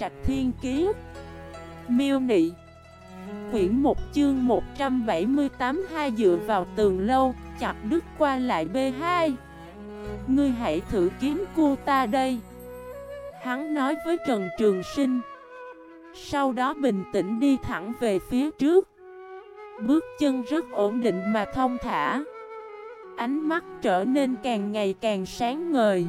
Trạch Thiên Kiế Miêu Nị. Quyển 1 chương 178 hai dựa vào tường lâu, chặt đứt qua lại B2 Ngươi hãy thử kiếm cô ta đây. Hắn nói với Trần Trường Sinh. Sau đó bình tĩnh đi thẳng về phía trước. Bước chân rất ổn định mà thông thả. Ánh mắt trở nên càng ngày càng sáng ngời.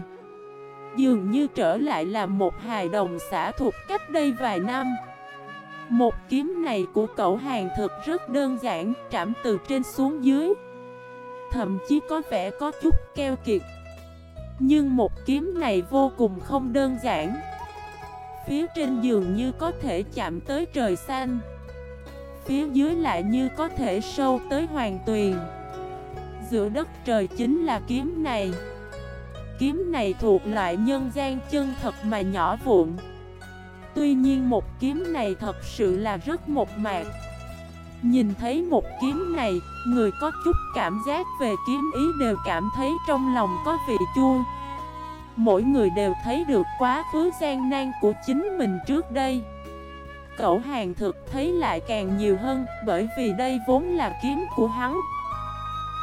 Dường như trở lại là một hài đồng xã thuộc cách đây vài năm. Một kiếm này của cậu hàng thực rất đơn giản, Trảm từ trên xuống dưới. Thậm chí có vẻ có chút keo kiệt. Nhưng một kiếm này vô cùng không đơn giản. Phía trên dường như có thể chạm tới trời xanh. Phía dưới lại như có thể sâu tới hoàng tuyền. Giữa đất trời chính là kiếm này. Kiếm này thuộc loại nhân gian chân thật mà nhỏ vụn. Tuy nhiên một kiếm này thật sự là rất một mạc. Nhìn thấy một kiếm này, người có chút cảm giác về kiếm ý đều cảm thấy trong lòng có vị chua. Mỗi người đều thấy được quá khứ gian nan của chính mình trước đây. Cậu hàng thực thấy lại càng nhiều hơn bởi vì đây vốn là kiếm của hắn.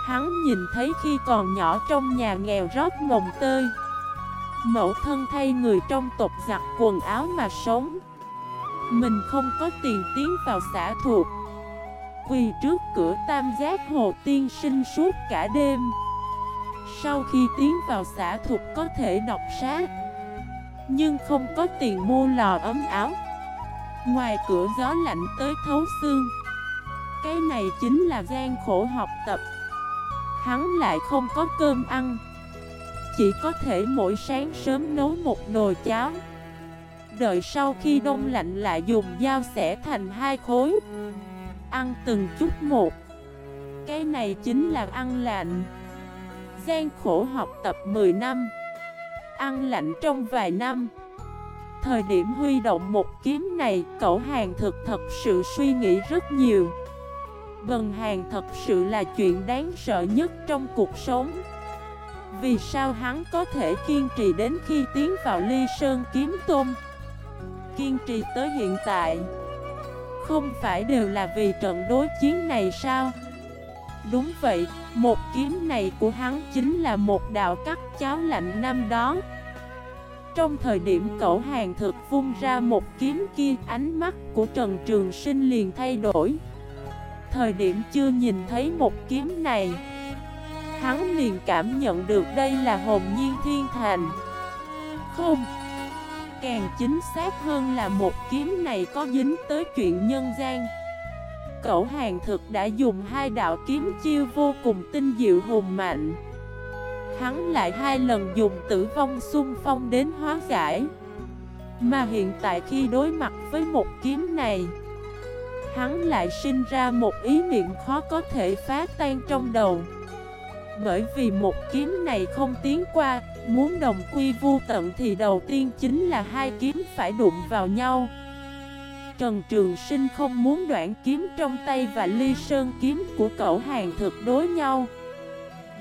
Hắn nhìn thấy khi còn nhỏ trong nhà nghèo rót mồng tơi. Mẫu thân thay người trong tộc giặt quần áo mà sống. Mình không có tiền tiến vào xã thuộc. Quỳ trước cửa tam giác hồ tiên sinh suốt cả đêm. Sau khi tiến vào xã thuộc có thể đọc sát, Nhưng không có tiền mua lò ấm áo. Ngoài cửa gió lạnh tới thấu xương. Cái này chính là gian khổ học tập. Hắn lại không có cơm ăn. Chỉ có thể mỗi sáng sớm nấu một nồi cháo. Đợi sau khi đông lạnh lại dùng dao xẻ thành hai khối. Ăn từng chút một. Cái này chính là ăn lạnh. Gian khổ học tập 10 năm. Ăn lạnh trong vài năm. Thời điểm huy động một kiếm này, Cậu hàng thực thật sự suy nghĩ rất nhiều. Bần hàng thật sự là chuyện đáng sợ nhất trong cuộc sống. Vì sao hắn có thể kiên trì đến khi tiến vào ly sơn kiếm tôm Kiên trì tới hiện tại Không phải đều là vì trận đối chiến này sao? Đúng vậy, một kiếm này của hắn chính là một đạo cắt cháo lạnh năm đó. Trong thời điểm cậu hàng thực vung ra một kiếm kia Ánh mắt của Trần Trường Sinh liền thay đổi thời điểm chưa nhìn thấy một kiếm này. Hắn liền cảm nhận được đây là hồn nhiên thiên thành. Không, Càng chính xác hơn là một kiếm này có dính tới chuyện nhân gian. Cẩu hàng thực đã dùng hai đạo kiếm chiêu vô cùng tinh diệu hùng mạnh. Hắn lại hai lần dùng tử vong xung phong đến hóa giải. Mà hiện tại khi đối mặt với một kiếm này Hắn lại sinh ra một ý niệm khó có thể phá tan trong đầu. Bởi vì một kiếm này không tiến qua, Muốn đồng quy vu tận thì đầu tiên chính là hai kiếm phải đụng vào nhau. Trần Trường Sinh không muốn đoạn kiếm trong tay và ly sơn kiếm của cậu hàng thực đối nhau.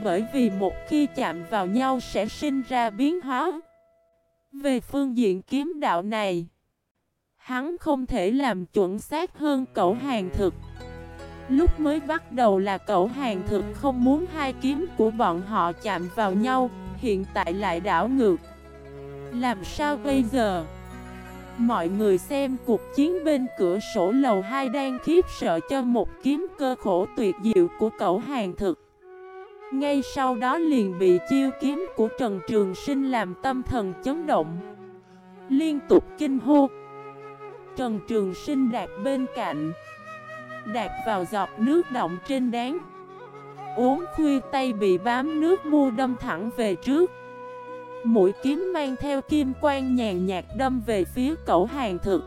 Bởi vì một khi chạm vào nhau sẽ sinh ra biến hóa. Về phương diện kiếm đạo này Hắn không thể làm chuẩn xác hơn cậu hàng thực. Lúc mới bắt đầu là cậu hàng thực không muốn hai kiếm của bọn họ chạm vào nhau, Hiện tại lại đảo ngược. Làm sao bây giờ? Mọi người xem cuộc chiến bên cửa sổ lầu 2 đang khiếp sợ cho một kiếm cơ khổ tuyệt diệu của cậu hàng thực. Ngay sau đó liền bị chiêu kiếm của Trần Trường Sinh làm tâm thần chấn động. Liên tục kinh hô Trần Trường Sinh đạt bên cạnh Đạt vào giọt nước động trên đáng Uống khuya tay bị bám nước mua đâm thẳng về trước. Mũi kiếm mang theo kim quang nhàn nhạt đâm về phía cẩu hàng thực.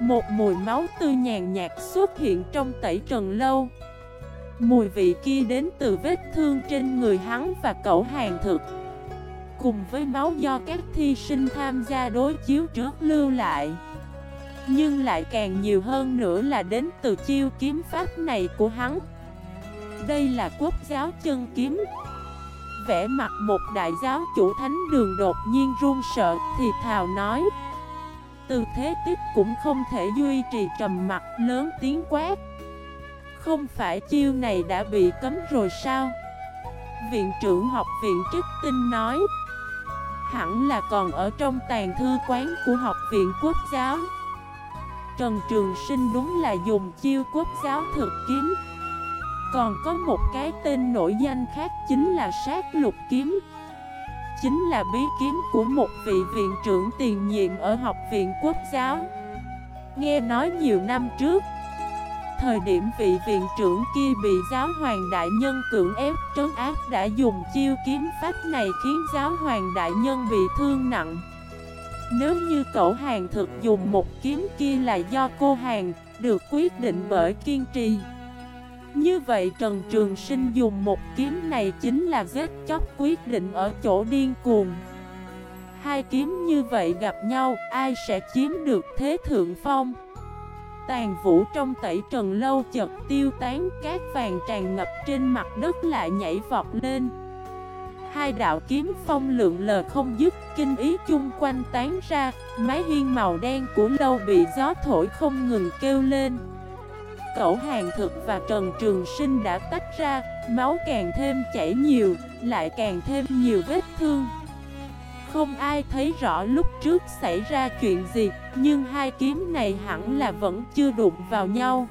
Một mùi máu tươi nhàn nhạt xuất hiện trong tẩy trần lâu. Mùi vị kia đến từ vết thương trên người hắn và cẩu hàng thực. Cùng với máu do các thi sinh tham gia đối chiếu trước lưu lại nhưng lại càng nhiều hơn nữa là đến từ chiêu kiếm pháp này của hắn. Đây là quốc giáo chân kiếm. Vẽ mặt một đại giáo chủ thánh đường đột nhiên run sợ thì thào nói. Từ thế tiếp cũng không thể duy trì trầm mặt lớn tiếng quát. Không phải chiêu này đã bị cấm rồi sao? Viện trưởng học viện trích tinh nói. Hẳn là còn ở trong tàn thư quán của học viện quốc giáo. Trần Trường Sinh đúng là dùng chiêu quốc giáo thực kiếm. Còn có một cái tên nổi danh khác chính là sát lục kiếm. Chính là bí kiếm của một vị viện trưởng tiền nhiệm ở học viện quốc giáo. Nghe nói nhiều năm trước, Thời điểm vị viện trưởng kia bị giáo hoàng đại nhân cưỡng ép trấn áp đã dùng chiêu kiếm pháp này khiến giáo hoàng đại nhân bị thương nặng. Nếu như tổ hàng thực dùng một kiếm kia là do cô hàng được quyết định bởi kiên trì. Như vậy Trần Trường Sinh dùng một kiếm này chính là giết chóc quyết định ở chỗ điên cuồng. Hai kiếm như vậy gặp nhau, ai sẽ chiếm được thế thượng phong? Tàn vũ trong tẩy trần lâu chật tiêu tán Cát vàng tràn ngập trên mặt đất lại nhảy vọt lên. Hai đạo kiếm phong lượng lờ không dứt, Kinh ý chung quanh tán ra, Mái hiên màu đen của lâu bị gió thổi không ngừng kêu lên. Cậu hàng thực và Trần Trường Sinh đã tách ra, Máu càng thêm chảy nhiều, Lại càng thêm nhiều vết thương. Không ai thấy rõ lúc trước xảy ra chuyện gì, Nhưng hai kiếm này hẳn là vẫn chưa đụng vào nhau.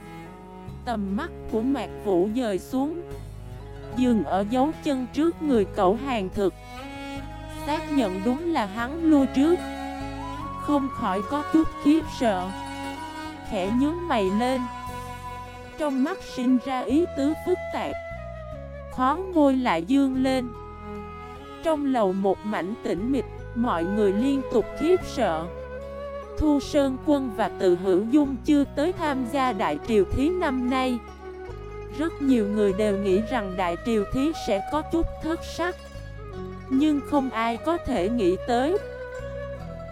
Tầm mắt của Mạc Vũ dời xuống Dừng ở dấu chân trước người cậu hàng thực. Xác nhận đúng là hắn lui trước. Không khỏi có chút khiếp sợ. Khẽ nhướng mày lên. Trong mắt sinh ra ý tứ phức tạp. Khó môi lại dương lên. Trong lầu một mảnh tĩnh mịch, mọi người liên tục khiếp sợ. Thu Sơn Quân và Từ Hữu Dung chưa tới tham gia Đại Triều Thí năm nay. Rất nhiều người đều nghĩ rằng Đại Triều Thí sẽ có chút thất sắc. Nhưng không ai có thể nghĩ tới.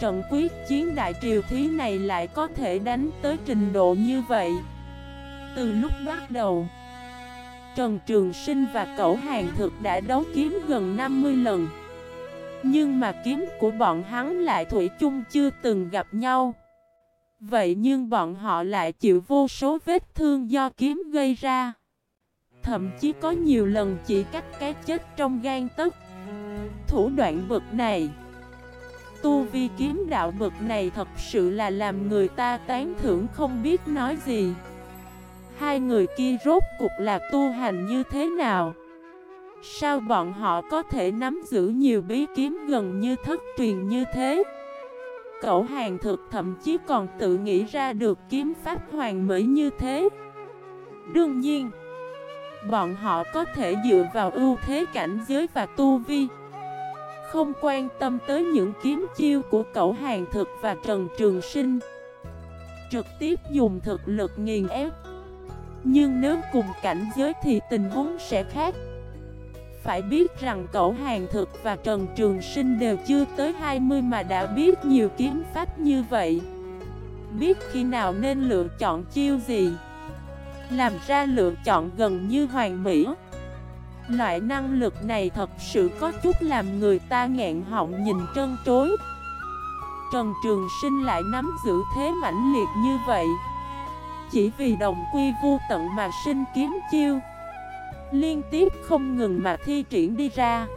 Trận quyết chiến Đại Triều Thí này lại có thể đánh tới trình độ như vậy. Từ lúc bắt đầu, Trần Trường Sinh và Cẩu Hàng Thực đã đấu kiếm gần 50 lần. Nhưng mà kiếm của bọn hắn lại Thủy chung chưa từng gặp nhau. Vậy nhưng bọn họ lại chịu vô số vết thương do kiếm gây ra. Thậm chí có nhiều lần chỉ cách cái chết trong gan tức Thủ đoạn bực này Tu vi kiếm đạo bực này thật sự là làm người ta tán thưởng không biết nói gì Hai người kia rốt cục là tu hành như thế nào? Sao bọn họ có thể nắm giữ nhiều bí kiếm gần như thất truyền như thế? Cậu hàng thực thậm chí còn tự nghĩ ra được kiếm pháp hoàn mỹ như thế. Đương nhiên, bọn họ có thể dựa vào ưu thế cảnh giới và tu vi. Không quan tâm tới những kiếm chiêu của cậu hàng thực và Trần Trường Sinh. Trực tiếp dùng thực lực nghiền ép nhưng nếu cùng cảnh giới thì tình huống sẽ khác Phải biết rằng cậu Hàng Thực và Trần Trường Sinh đều chưa tới 20 mà đã biết nhiều kiếm pháp như vậy Biết khi nào nên lựa chọn chiêu gì làm ra lựa chọn gần như hoàn mỹ. Loại năng lực này thật sự có chút làm người ta ngẹn họng nhìn trân trối. Trần Trường Sinh lại nắm giữ thế mãnh liệt như vậy. Chỉ vì đồng quy vu tận mà sinh kiếm chiêu, Liên tiếp không ngừng mà thi triển đi ra.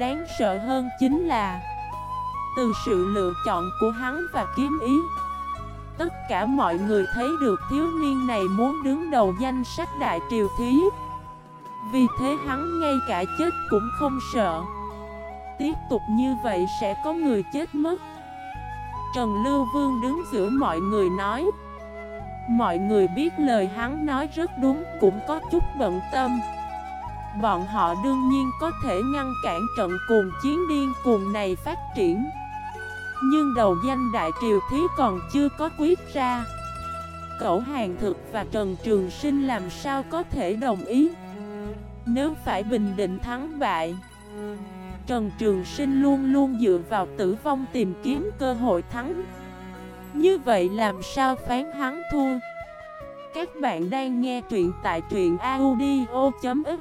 Đáng sợ hơn chính là, Từ sự lựa chọn của hắn và kiếm ý Tất cả mọi người thấy được thiếu niên này muốn đứng đầu danh sách đại triều thí. Vì thế hắn ngay cả chết cũng không sợ. Tiếp tục như vậy sẽ có người chết mất. Trần Lưu Vương đứng giữa mọi người nói. Mọi người biết lời hắn nói rất đúng, cũng có chút bận tâm. Bọn họ đương nhiên có thể ngăn cản trận cuồng chiến điên cuồng này phát triển. Nhưng đầu danh Đại Triều Thí còn chưa có quyết ra. Cẩu Hàng Thực và Trần Trường Sinh làm sao có thể đồng ý? Nếu phải bình định thắng bại, Trần Trường Sinh luôn luôn dựa vào tử vong tìm kiếm cơ hội thắng. Như vậy làm sao phán hắn thua? Các bạn đang nghe truyện tại truyện audio.fif